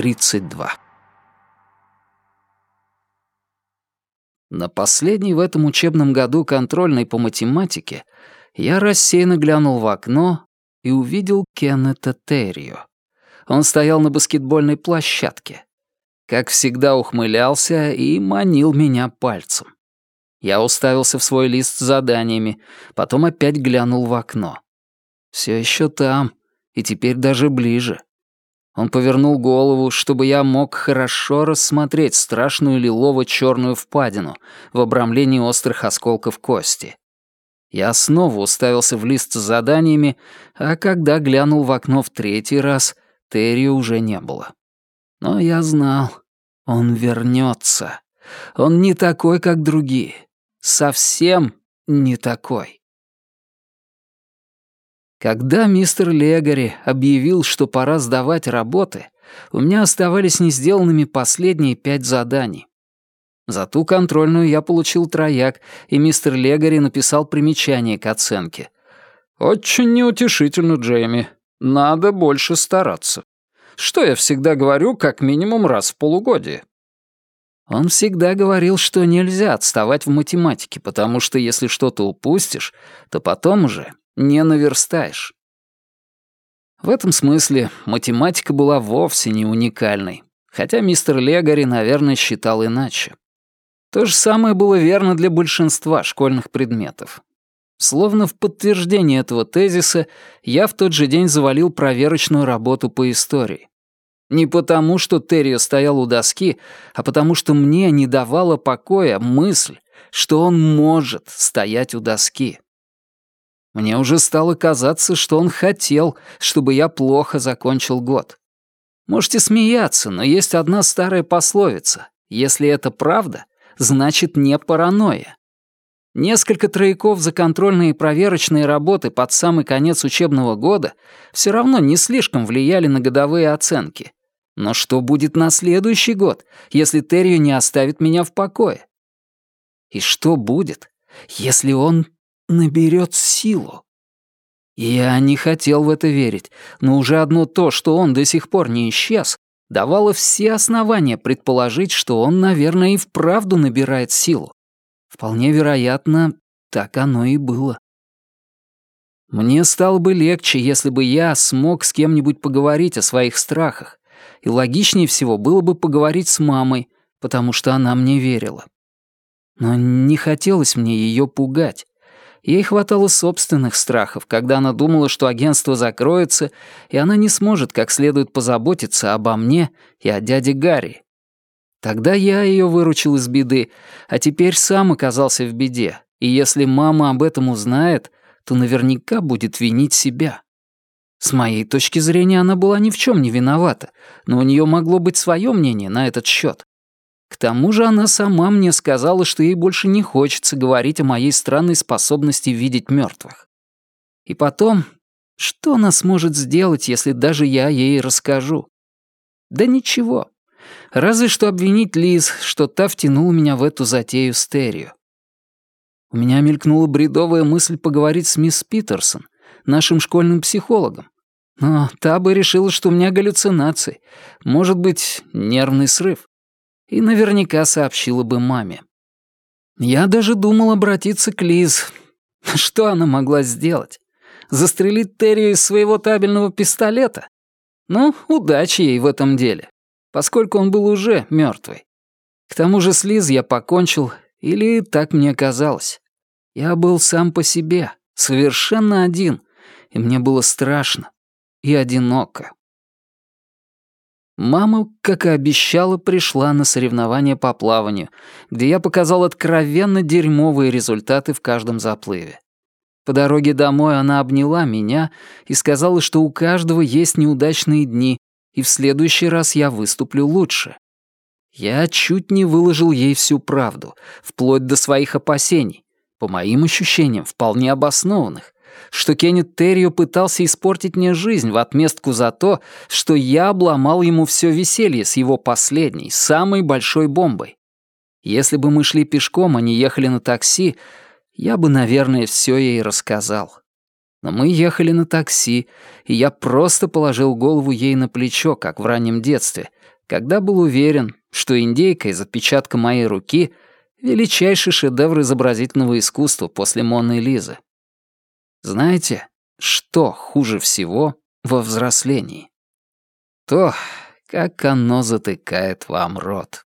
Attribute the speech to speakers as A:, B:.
A: 32. На последней в этом учебном году контрольной по математике я рассеянно глянул в окно и увидел Кеннета Террио. Он стоял на баскетбольной площадке. Как всегда ухмылялся и манил меня пальцем. Я уставился в свой лист с заданиями, потом опять глянул в окно. Все еще там, и теперь даже ближе. Он повернул голову, чтобы я мог хорошо рассмотреть страшную лилово-черную впадину в обрамлении острых осколков кости. Я снова уставился в лист с заданиями, а когда глянул в окно в третий раз, Терри уже не было. Но я знал, он вернется. Он не такой, как другие. Совсем не такой. Когда мистер Легари объявил, что пора сдавать работы, у меня оставались не сделанными последние пять заданий. За ту контрольную я получил трояк, и мистер Легари написал примечание к оценке. «Очень неутешительно, Джейми. Надо больше стараться. Что я всегда говорю как минимум раз в полугодие». Он всегда говорил, что нельзя отставать в математике, потому что если что-то упустишь, то потом уже не наверстаешь. В этом смысле математика была вовсе не уникальной, хотя мистер Легари, наверное, считал иначе. То же самое было верно для большинства школьных предметов. Словно в подтверждение этого тезиса, я в тот же день завалил проверочную работу по истории. Не потому, что Террио стоял у доски, а потому что мне не давала покоя мысль, что он может стоять у доски. Мне уже стало казаться, что он хотел, чтобы я плохо закончил год. Можете смеяться, но есть одна старая пословица. Если это правда, значит не паранойя. Несколько трояков за контрольные и проверочные работы под самый конец учебного года все равно не слишком влияли на годовые оценки. Но что будет на следующий год, если Террио не оставит меня в покое? И что будет, если он наберет силу? Я не хотел в это верить, но уже одно то, что он до сих пор не исчез, давало все основания предположить, что он, наверное, и вправду набирает силу. Вполне вероятно, так оно и было. Мне стало бы легче, если бы я смог с кем-нибудь поговорить о своих страхах, и логичнее всего было бы поговорить с мамой, потому что она мне верила. Но не хотелось мне ее пугать. Ей хватало собственных страхов, когда она думала, что агентство закроется, и она не сможет как следует позаботиться обо мне и о дяде Гарри. Тогда я ее выручил из беды, а теперь сам оказался в беде, и если мама об этом узнает, то наверняка будет винить себя. С моей точки зрения, она была ни в чем не виновата, но у нее могло быть свое мнение на этот счет. К тому же она сама мне сказала, что ей больше не хочется говорить о моей странной способности видеть мертвых. И потом, что она сможет сделать, если даже я ей расскажу? Да ничего. Разве что обвинить Лиз, что та втянула меня в эту затею стерео. У меня мелькнула бредовая мысль поговорить с мисс Питерсон, нашим школьным психологом. Но та бы решила, что у меня галлюцинации, может быть, нервный срыв и наверняка сообщила бы маме. Я даже думал обратиться к Лиз. Что она могла сделать? Застрелить Терри из своего табельного пистолета? Ну, удачи ей в этом деле, поскольку он был уже мертвый. К тому же с Лиз я покончил, или так мне казалось. Я был сам по себе, совершенно один, и мне было страшно и одиноко. Мама, как и обещала, пришла на соревнования по плаванию, где я показал откровенно дерьмовые результаты в каждом заплыве. По дороге домой она обняла меня и сказала, что у каждого есть неудачные дни, и в следующий раз я выступлю лучше. Я чуть не выложил ей всю правду, вплоть до своих опасений, по моим ощущениям, вполне обоснованных, что Кеннет Террио пытался испортить мне жизнь в отместку за то, что я обломал ему все веселье с его последней, самой большой бомбой. Если бы мы шли пешком, а не ехали на такси, я бы, наверное, все ей рассказал. Но мы ехали на такси, и я просто положил голову ей на плечо, как в раннем детстве, когда был уверен, что индейка из отпечатка моей руки — величайший шедевр изобразительного искусства после Моны Лизы. Знаете, что хуже всего во взрослении? То, как оно затыкает вам рот.